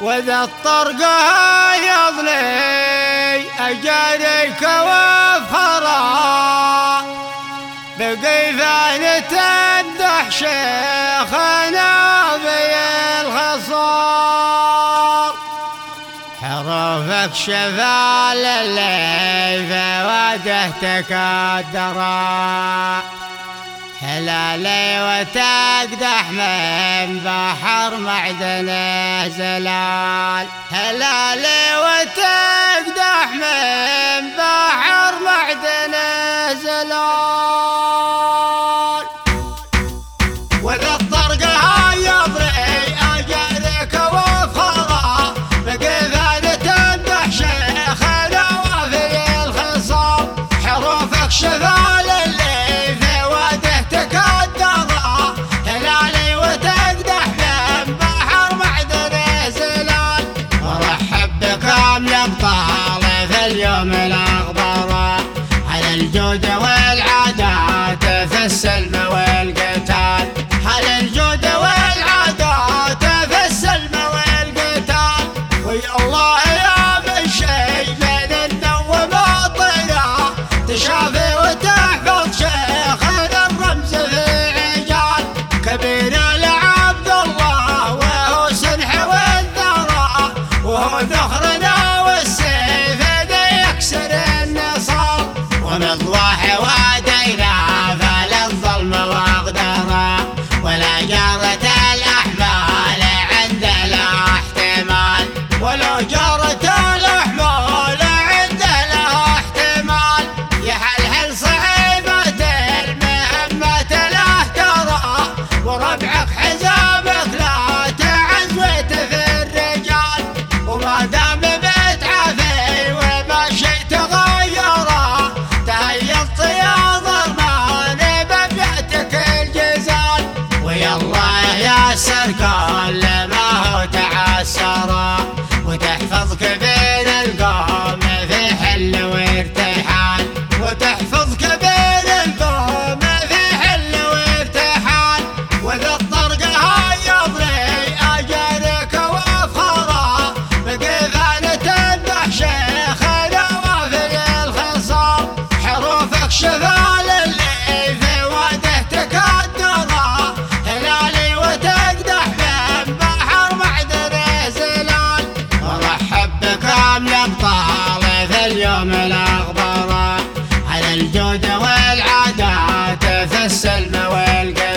وإذا الطرقة يضلي أجاريك وفرا. بقي فعلة ثانية الدحشيخنا الخصار حروفك شفال الليل وجهتك الدرا. هلالي وتاج دحمن بحر معدن زلال هلالي وتاج دحمن. اليوم الأخضر على الجود والعادات في السلم والعادات وتحفظك الطالع في اليوم الأخضر. على الجود والعادات في السلم والقلب.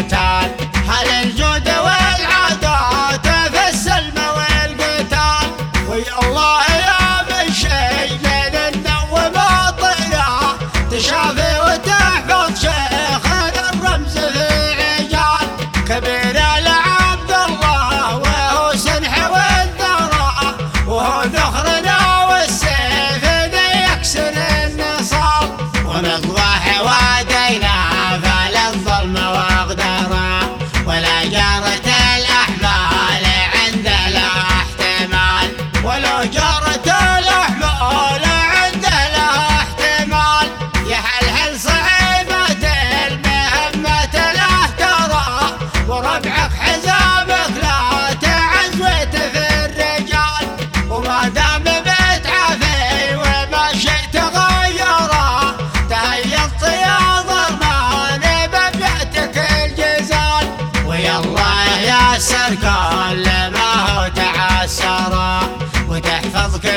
الثرى وتحفظك